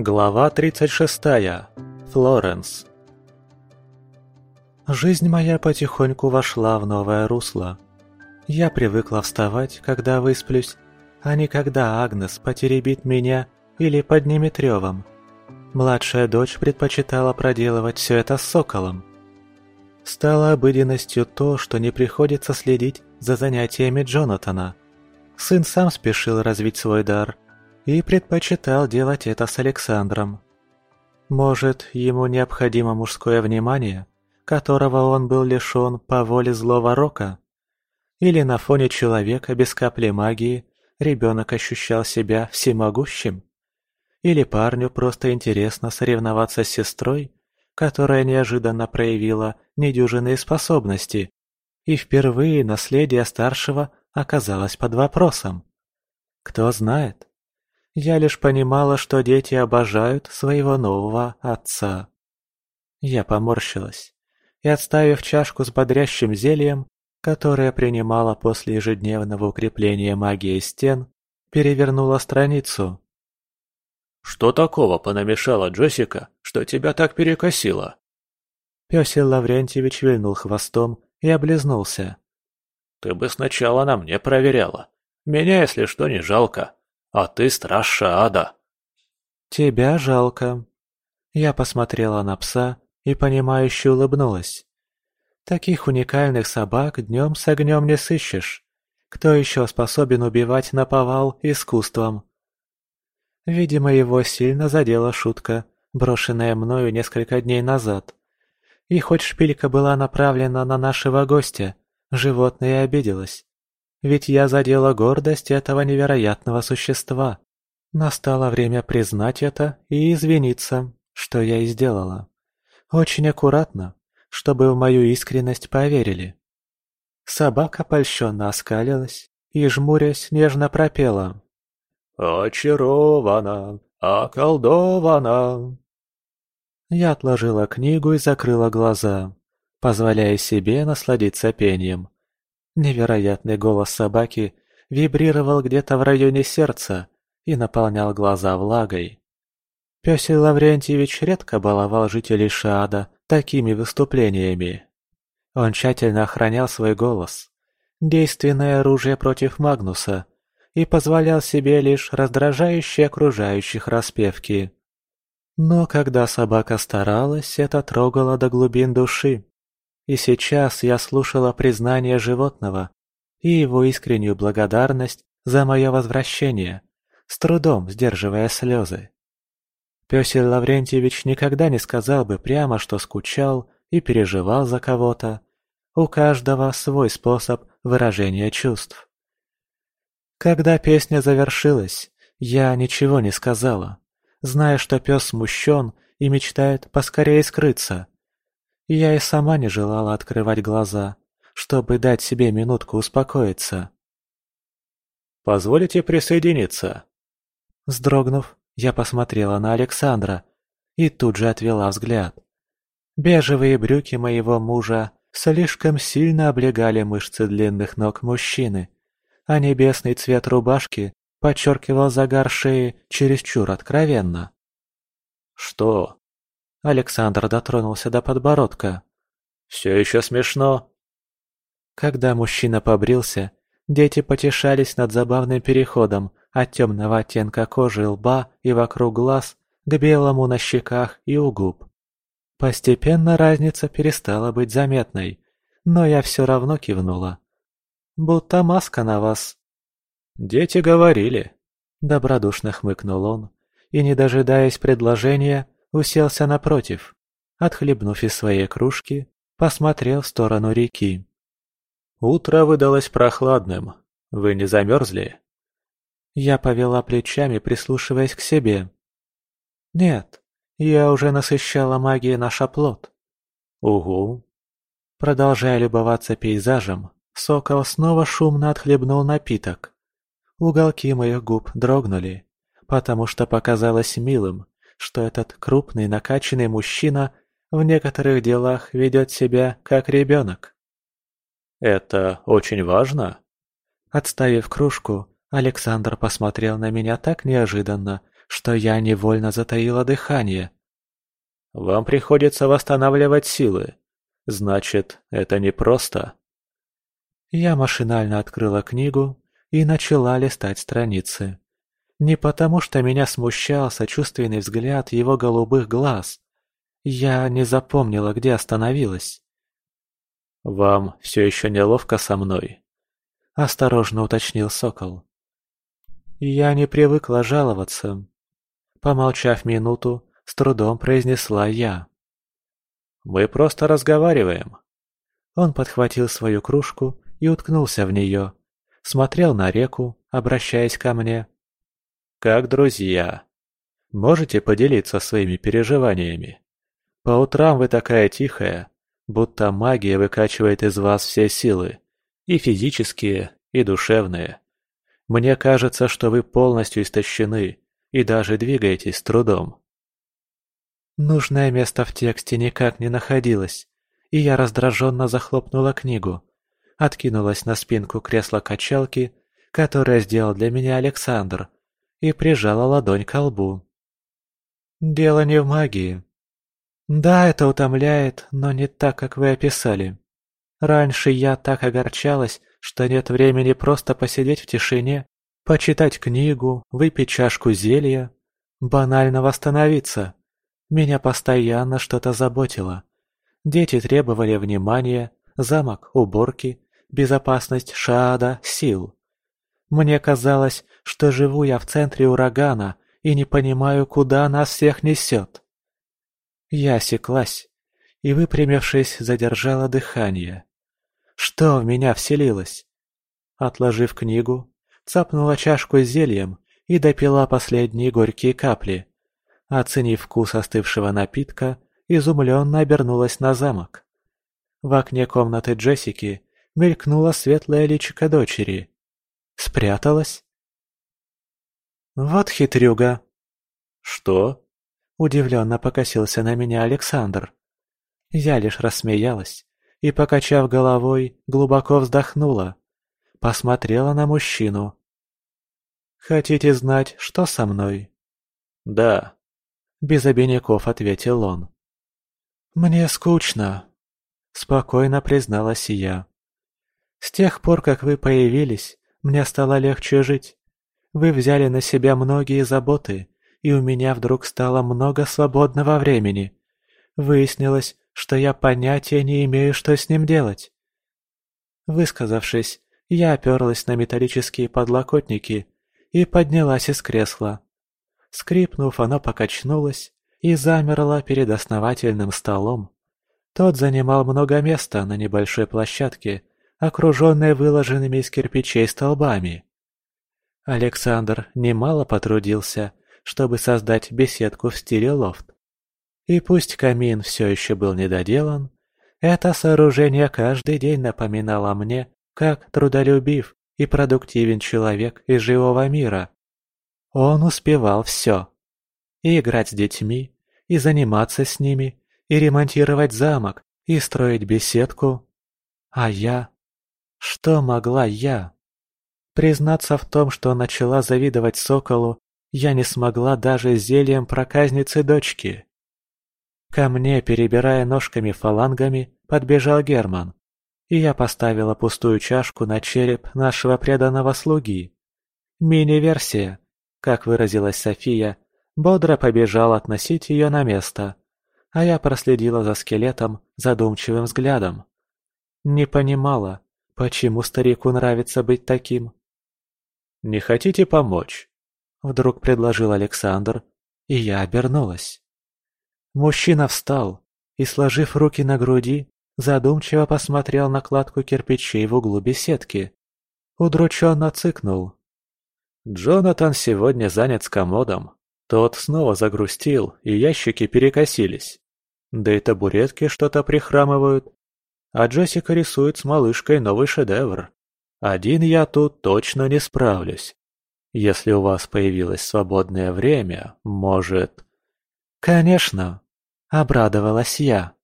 Глава 36. Флоренс. Жизнь моя потихоньку вошла в новое русло. Я привыкла вставать, когда высплюсь, а не когда Агнес потеребит меня или поднимет ревом. Младшая дочь предпочитала проделывать все это с соколом. Стало обыденностью то, что не приходится следить за занятиями Джонатана. Сын сам спешил развить свой дар – и предпочитал делать это с Александром. Может, ему необходимо мужское внимание, которого он был лишен по воле злого рока? Или на фоне человека без капли магии ребенок ощущал себя всемогущим? Или парню просто интересно соревноваться с сестрой, которая неожиданно проявила недюжинные способности, и впервые наследие старшего оказалось под вопросом? Кто знает? Я лишь понимала, что дети обожают своего нового отца. Я поморщилась и, отставив чашку с бодрящим зельем, которое принимала после ежедневного укрепления магии стен, перевернула страницу. «Что такого понамешала Джессика, что тебя так перекосило?» Пёсел Лаврентьевич вильнул хвостом и облизнулся. «Ты бы сначала на мне проверяла. Меня, если что, не жалко. А ты страша ада. Тебя жалко. Я посмотрела на пса и понимающе улыбнулась. Таких уникальных собак днем с огнем не сыщешь. Кто еще способен убивать наповал искусством? Видимо, его сильно задела шутка, брошенная мною несколько дней назад. И хоть шпилька была направлена на нашего гостя, животное обиделось. Ведь я задела гордость этого невероятного существа. Настало время признать это и извиниться, что я и сделала. Очень аккуратно, чтобы в мою искренность поверили. Собака польщенно оскалилась и, жмурясь, нежно пропела. «Очарована, околдована». Я отложила книгу и закрыла глаза, позволяя себе насладиться пением. Невероятный голос собаки вибрировал где-то в районе сердца и наполнял глаза влагой. Пёсел Лаврентьевич редко баловал жителей Шаада такими выступлениями. Он тщательно охранял свой голос, действенное оружие против Магнуса, и позволял себе лишь раздражающие окружающих распевки. Но когда собака старалась, это трогало до глубин души. И сейчас я слушала признание животного и его искреннюю благодарность за мое возвращение, с трудом сдерживая слезы. Пёсель Лаврентьевич никогда не сказал бы прямо, что скучал и переживал за кого-то. У каждого свой способ выражения чувств. Когда песня завершилась, я ничего не сказала, зная, что пес смущен и мечтает поскорее скрыться, я и сама не желала открывать глаза, чтобы дать себе минутку успокоиться. «Позволите присоединиться?» Сдрогнув, я посмотрела на Александра и тут же отвела взгляд. Бежевые брюки моего мужа слишком сильно облегали мышцы длинных ног мужчины, а небесный цвет рубашки подчеркивал загар шеи чересчур откровенно. «Что?» Александр дотронулся до подбородка. «Все еще смешно?» Когда мужчина побрился, дети потешались над забавным переходом от темного оттенка кожи лба и вокруг глаз к белому на щеках и у губ. Постепенно разница перестала быть заметной, но я все равно кивнула. «Будто маска на вас». «Дети говорили», — добродушно хмыкнул он, и, не дожидаясь предложения, уселся напротив, отхлебнув из своей кружки, посмотрел в сторону реки. «Утро выдалось прохладным. Вы не замерзли?» Я повела плечами, прислушиваясь к себе. «Нет, я уже насыщала магией наш оплот». «Угу». Продолжая любоваться пейзажем, сокол снова шумно отхлебнул напиток. Уголки моих губ дрогнули, потому что показалось милым, что этот крупный накачанный мужчина в некоторых делах ведет себя как ребенок. «Это очень важно?» Отставив кружку, Александр посмотрел на меня так неожиданно, что я невольно затаила дыхание. «Вам приходится восстанавливать силы. Значит, это непросто». Я машинально открыла книгу и начала листать страницы. Не потому, что меня смущал сочувственный взгляд его голубых глаз. Я не запомнила, где остановилась. «Вам все еще неловко со мной?» – осторожно уточнил Сокол. Я не привыкла жаловаться. Помолчав минуту, с трудом произнесла я. «Мы просто разговариваем». Он подхватил свою кружку и уткнулся в нее. Смотрел на реку, обращаясь ко мне. Как друзья. Можете поделиться своими переживаниями? По утрам вы такая тихая, будто магия выкачивает из вас все силы, и физические, и душевные. Мне кажется, что вы полностью истощены и даже двигаетесь с трудом. Нужное место в тексте никак не находилось, и я раздраженно захлопнула книгу, откинулась на спинку кресла-качалки, которое сделал для меня Александр, и прижала ладонь к лбу. «Дело не в магии. Да, это утомляет, но не так, как вы описали. Раньше я так огорчалась, что нет времени просто посидеть в тишине, почитать книгу, выпить чашку зелья, банально восстановиться. Меня постоянно что-то заботило. Дети требовали внимания, замок, уборки, безопасность шада, сил. Мне казалось, что живу я в центре урагана и не понимаю, куда нас всех несет. Я осеклась и, выпрямившись, задержала дыхание. Что в меня вселилось? Отложив книгу, цапнула чашку с зельем и допила последние горькие капли. Оценив вкус остывшего напитка, изумленно обернулась на замок. В окне комнаты Джессики мелькнуло светлое личико дочери. Спряталась? Вот хитрюга. Что? Удивленно покосился на меня Александр. Я лишь рассмеялась и, покачав головой, глубоко вздохнула. Посмотрела на мужчину. «Хотите знать, что со мной?» «Да», — без обиняков ответил он. «Мне скучно», — спокойно призналась я. «С тех пор, как вы появились, мне стало легче жить. Вы взяли на себя многие заботы, и у меня вдруг стало много свободного времени. Выяснилось, что я понятия не имею, что с ним делать. Высказавшись, я оперлась на металлические подлокотники и поднялась из кресла. Скрипнув, оно покачнулось и замерло перед основательным столом. Тот занимал много места на небольшой площадке, окруженной выложенными из кирпичей столбами. Александр немало потрудился, чтобы создать беседку в стиле лофт. И пусть камин все еще был недоделан, это сооружение каждый день напоминало мне, как трудолюбив и продуктивен человек из живого мира. Он успевал все. И играть с детьми, и заниматься с ними, и ремонтировать замок, и строить беседку. А я что могла я? Признаться в том, что начала завидовать соколу, я не смогла даже зельем проказницы дочки. Ко мне, перебирая ножками-фалангами, подбежал Герман, и я поставила пустую чашку на череп нашего преданного слуги. Мини-версия, как выразилась София, бодро побежал относить ее на место, а я проследила за скелетом задумчивым взглядом. Не понимала, Почему старику нравится быть таким? «Не хотите помочь?» Вдруг предложил Александр, и я обернулась. Мужчина встал и, сложив руки на груди, задумчиво посмотрел на кладку кирпичей в углу беседки. Удрученно цыкнул. «Джонатан сегодня занят с комодом. Тот снова загрустил, и ящики перекосились. Да и табуретки что-то прихрамывают а Джессика рисует с малышкой новый шедевр. Один я тут точно не справлюсь. Если у вас появилось свободное время, может...» «Конечно!» — обрадовалась я.